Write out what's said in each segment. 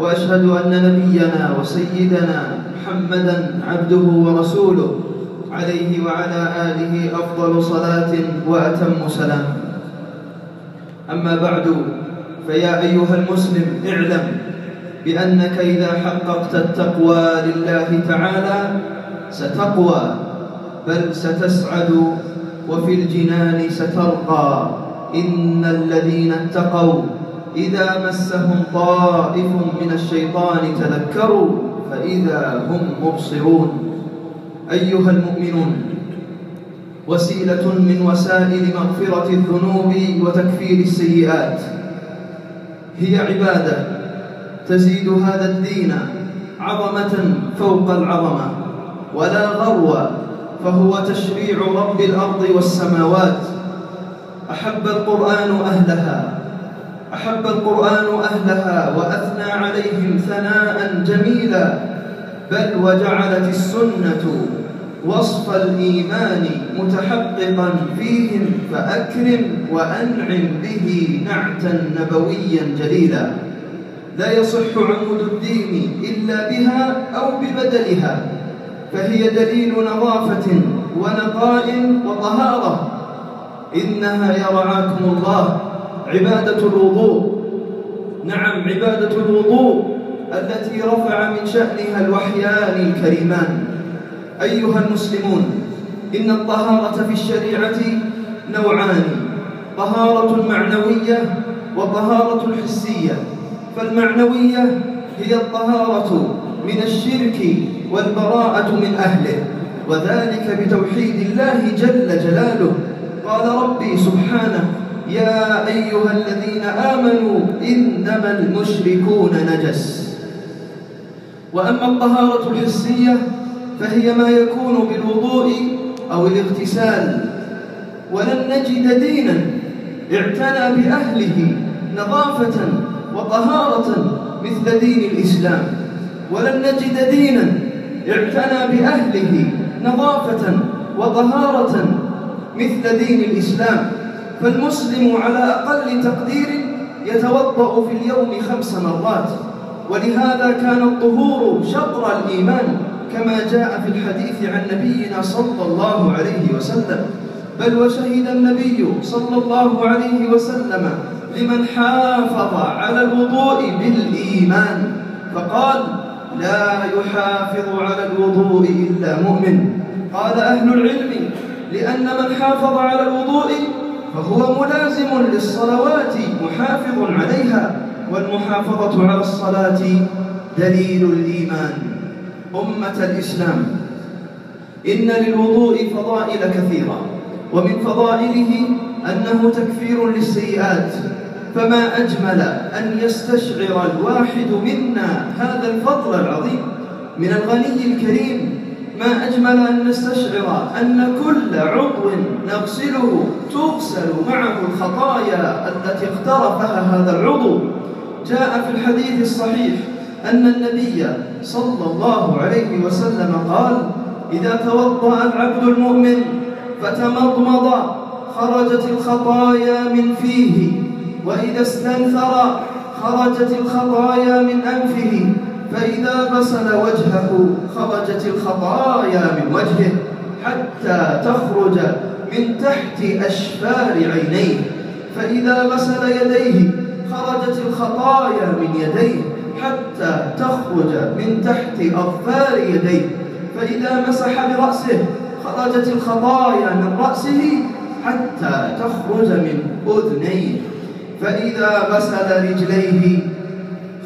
وأشهد أن نبينا وسيدنا محمدا عبده ورسوله عليه وعلى آله أفضل صلاة وأتم سلام. أما بعد فيا أيها المسلم اعلم بأنك إذا حققت التقوى لله تعالى ستقوى بل ستسعد وفي الجنان سترقى. إن الذين اتقوا إذا مسهم طائف من الشيطان تذكروا فإذا هم مبصرون. أيها المؤمنون وسيلة من وسائل مغفرة الذنوب وتكفير السيئات. هي عبادة تزيد هذا الدين عظمة فوق العظمة ولا غرو فهو تشريع رب الأرض والسماوات. أحب القرآن أهلها أحب القرآن أهلها وأثنى عليهم ثناء جميلا بل وجعلت السنة وصف الإيمان متحققا فيهم فأكرم وأنعم به نعتا نبويا جليلا. لا يصح عمود الدين إلا بها أو ببدلها فهي دليل نظافة ونقاء وطهارة. إنها يرعاكم الله عبادة الوضوء. نعم عبادة الوضوء التي رفع من شأنها الوحيان الكريمان. أيها المسلمون إن الطهارة في الشريعة نوعان طهارة معنوية وطهارة حسية فالمعنوية هي الطهارة من الشرك والبراءة من أهله وذلك بتوحيد الله جل جلاله. قال ربي سبحانه يا أيها الذين آمنوا إنما المشركون نجس. وأما الطهارة الحسية فهي ما يكون بالوضوء أو الاغتسال. ولن نجد دينا اعتنى بأهله نظافة وطهارة مثل دين الإسلام. ولن نجد دينا اعتنى بأهله نظافة وطهارة مثل دين الإسلام. فالمسلم على أقل تقدير يتوضأ في اليوم خمس مرات. ولهذا كان الطهور شطر الإيمان كما جاء في الحديث عن نبينا صلى الله عليه وسلم. بل وشهد النبي صلى الله عليه وسلم لمن حافظ على الوضوء بالإيمان فقال لا يحافظ على الوضوء إلا مؤمن قال أهل العلم لأن من حافظ على الوضوء فهو ملازم للصلوات محافظ عليها والمحافظة على الصلاة دليل الإيمان. أمة الإسلام. إن للوضوء فضائل كثيرة ومن فضائله أنه تكفير للسيئات. فما أجمل أن يستشعر الواحد منا هذا الفضل العظيم من الغني الكريم ما أجمل أن نستشعر أن كل عضو نغسله تغسل معه الخطايا التي اقترفها هذا العضو. جاء في الحديث الصحيح أن النبي صلى الله عليه وسلم قال إذا توضأ العبد المؤمن فتمضمض خرجت الخطايا من فيه وإذا استنثر خرجت الخطايا من أنفه. فإذا غسل وجهه خرجت الخطايا من وجهه حتى تخرج من تحت أشفار عينيه. فإذا غسل يديه خرجت الخطايا من يديه حتى تخرج من تحت أظفار يديه. فإذا مسح برأسه خرجت الخطايا من رأسه حتى تخرج من أذنيه. فإذا غسل رجليه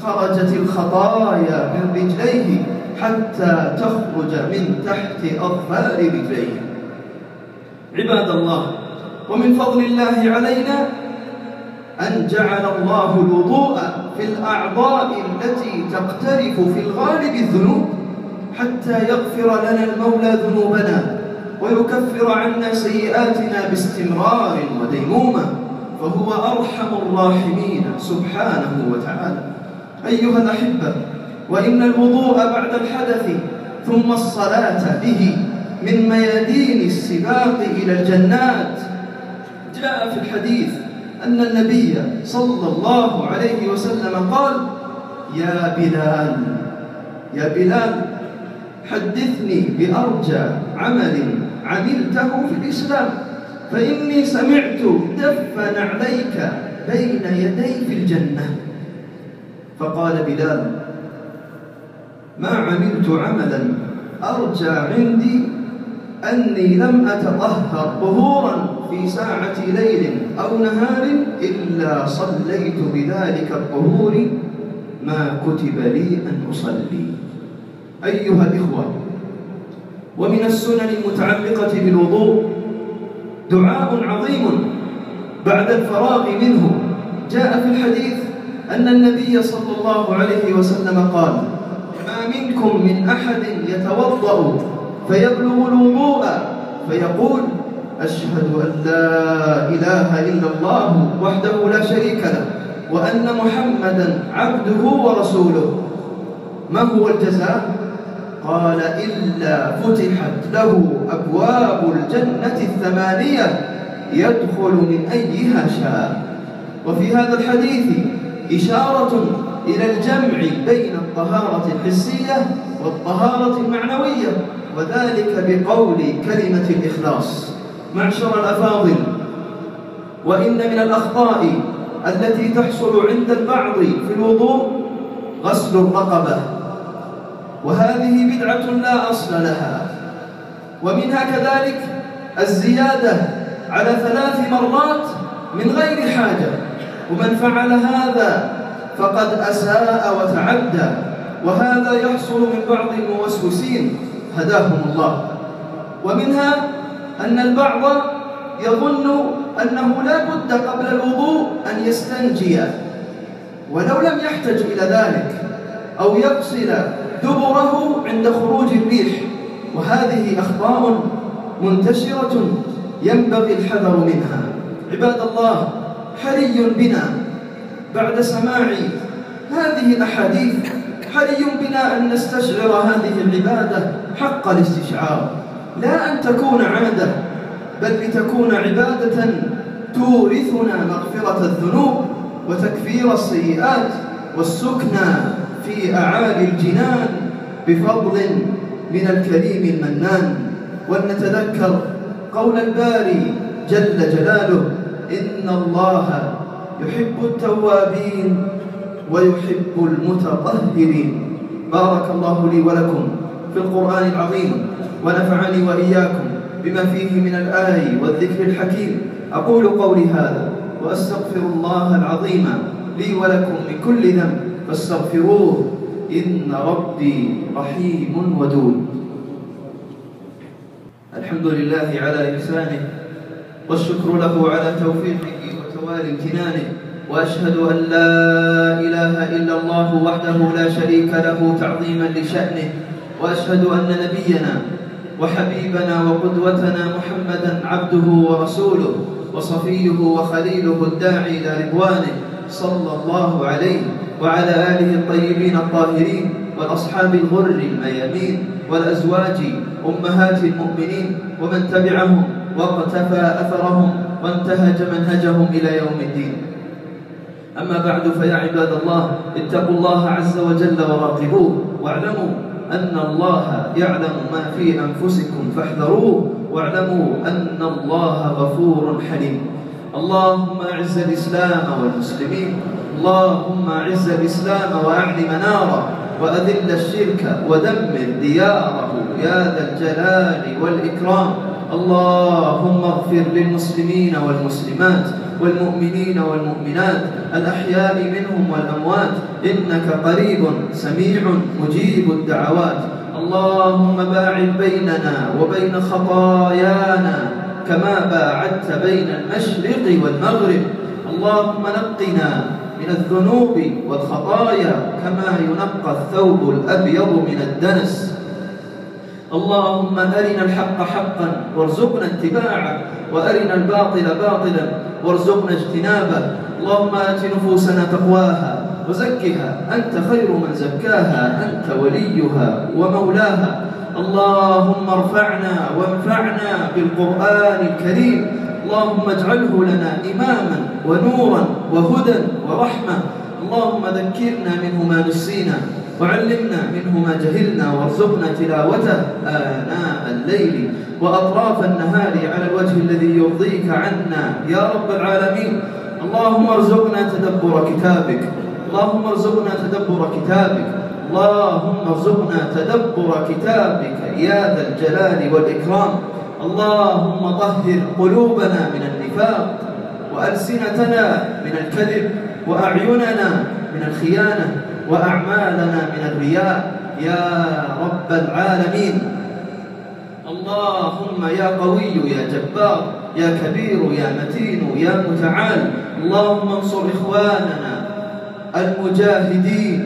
خرجت الخطايا من رجليه حتى تخرج من تحت أظفار رجليه. عباد الله ومن فضل الله علينا أن جعل الله الوضوء في الأعضاء التي تقترف في الغالب الذنوب حتى يغفر لنا المولى ذنوبنا ويكفر عنا سيئاتنا باستمرار وديمومة فهو أرحم الراحمين سبحانه وتعالى. أيها الأحبة وإن الوضوء بعد الحدث ثم الصلاة به من ميادين السباق إلى الجنات. جاء في الحديث أن النبي صلى الله عليه وسلم قال يا بلال يا بلال حدثني بأرجى عمل عملته في الإسلام فإني سمعت دف نعليك بين يدي في الجنة. فقال بلال ما عملت عملا أرجى عندي أني لم أتطهر طهورا في ساعة ليل أو نهار إلا صليت بذلك الطهور ما كتب لي أن أصلي. أيها الإخوة ومن السنن المتعلقة بالوضوء دعاء عظيم بعد الفراغ منه جاء في الحديث أن النبي صلى الله عليه وسلم قال ما منكم من أحد يتوضأ فيبلغ الوضوء فيقول أشهد أن لا إله إلا الله وحده لا شريك له وأن محمدا عبده ورسوله ما هو الجزاء؟ قال إلا فتحت له أبواب الجنة الثمانية يدخل من أيها شاء وفي هذا الحديث إشارة إلى الجمع بين الطهارة الحسية والطهارة المعنوية وذلك بقول كلمة الإخلاص. معشر الأفاضل وإن من الأخطاء التي تحصل عند البعض في الوضوء غسل الرقبة وهذه بدعة لا أصل لها. ومنها كذلك الزيادة على ثلاث مرات من غير حاجة. ومن فعل هذا فقد أساء وتعدى وهذا يحصل من بعض الموسوسين. هداهم الله. ومنها أن البعض يظن أنه لا بد قبل الوضوء أن يستنجي ولو لم يحتج إلى ذلك أو يغسل دبره عند خروج الريح. وهذه أخطاء منتشرة ينبغي الحذر منها. عباد الله حري بنا بعد سماع هذه الأحاديث حري بنا أن نستشعر هذه العبادة حق الاستشعار. لا أن تكون عادة بل لتكون عبادة تورثنا مغفرة الذنوب وتكفير السيئات والسكنى في أعالي الجنان بفضل من الكريم المنان. ولنتذكر قول الباري جل جلاله إن الله يحب التوابين ويحب المتطهرين. بارك الله لي ولكم في القرآن العظيم ونفعني وإياكم بما فيه من الآي والذكر الحكيم. أقول قولي هذا وأستغفر الله العظيم لي ولكم من كل ذنب فاستغفروه إن ربي رحيم ودود. الحمد لله على إحسانه والشكر له على توفيقه وتوالي امتنانه وأشهد أن لا إله إلا الله وحده لا شريك له تعظيما لشأنه وأشهد أن نبينا وحبيبنا وقدوتنا محمدا عبده ورسوله وصفيه وخليله الداعي إلى رضوانه صلى الله عليه وعلى آله الطيبين الطاهرين والأصحاب الغر الميامين. والأزواج أمهات المؤمنين ومن تبعهم واقتفى أثرهم وانتهج منهجهم إلى يوم الدين. أما بعد فيا عباد الله اتقوا الله عز وجل وراقبوه واعلموا أن الله يعلم ما في أنفسكم فاحذروه واعلموا أن الله غفور حليم. اللهم أعز الإسلام والمسلمين اللهم أعز الإسلام وأعل مناره وأذل الشرك ودمر دياره يا ذا الجلال والإكرام. اللهم اغفر للمسلمين والمسلمات والمؤمنين والمؤمنات الأحياء منهم والأموات إنك قريب سميع مجيب الدعوات. اللهم باعد بيننا وبين خطايانا كما باعدت بين المشرق والمغرب. اللهم نقنا من الذنوب والخطايا كما ينقى الثوب الأبيض من الدنس. اللهم أرنا الحق حقا وارزقنا اتباعه وأرنا الباطل باطلا وارزقنا اجتنابه. اللهم آت نفوسنا تقواها وزكها أنت خير من زكاها أنت وليها ومولاها. اللهم ارفعنا وانفعنا بالقرآن الكريم اللهم اجعله لنا إماما ونورا وهدى ورحمة. اللهم ذكرنا منه ما نسينا وعلمنا منه ما جهلنا وارزقنا تلاوته آناء الليل وأطراف النهار على الوجه الذي يرضيك عنا يا رب العالمين. اللهم ارزقنا تدبر كتابك. اللهم ارزقنا تدبر كتابك. اللهم ارزقنا تدبر كتابك يا ذا الجلال والإكرام. اللهم طهر قلوبنا من النفاق وألسنتنا من الكذب وأعيننا من الخيانة وأعمالنا من الرياء. يا رب العالمين. اللهم يا قوي يا جبار يا كبير يا متين يا متعال. اللهم انصر إخواننا المجاهدين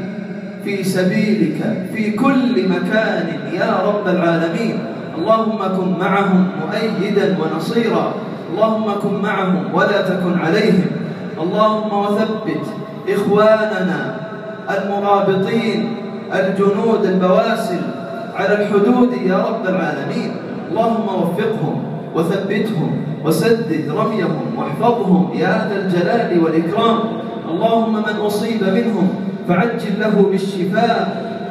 في سبيلك في كل مكان. يا رب العالمين. اللهم كن معهم مؤيدا ونصيرا. اللهم كن معهم ولا تكن عليهم. اللهم وثبت إخواننا المرابطين الجنود البواسل على الحدود يا رب العالمين. اللهم وفقهم وثبتهم وسدد رميهم واحفظهم يا ذا الجلال والإكرام. اللهم من أصيب منهم فعجل له بالشفاء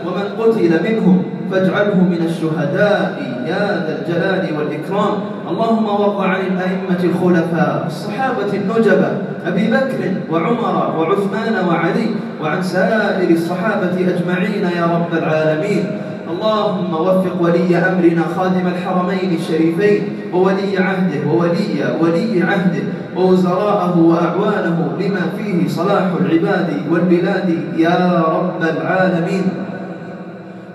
ومن قتل منهم. فاجعله من الشهداء يا ذا الجلال والإكرام. اللهم وارض عن الأئمة الخلفاء الصحابة النجبة أبي بكر وعمر وعثمان وعلي وعن سائر الصحابة أجمعين يا رب العالمين. اللهم وفق ولي أمرنا خادم الحرمين الشريفين وولي عهده وولي ولي عهده ووزراءه وأعوانه لما فيه صلاح العباد والبلاد يا رب العالمين.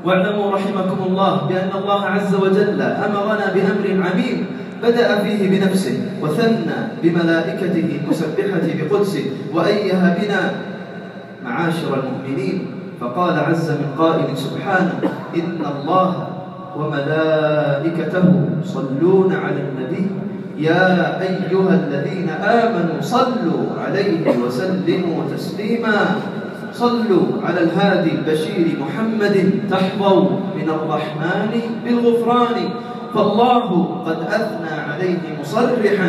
واعلموا رحمكم الله بأن الله عز وجل أمرنا بأمر عميم بدأ فيه بنفسه وثنى بملائكته المسبحة بقدسه وأيها بنا معاشر المؤمنين. فقال عز من قائل سبحانه إن الله وملائكته يصلون على النبي. يا أيها الذين آمنوا صلوا عليه وسلموا تسليما. صلوا على الهادي البشير محمد تحظوا من الرحمن بالغفران. فالله قد أثنى عليه مصرحا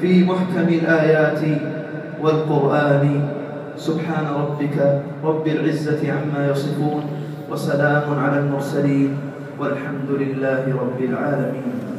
في محكم الآيات والقرآن. سبحان ربك رب العزة عما يصفون وسلام على المرسلين والحمد لله رب العالمين.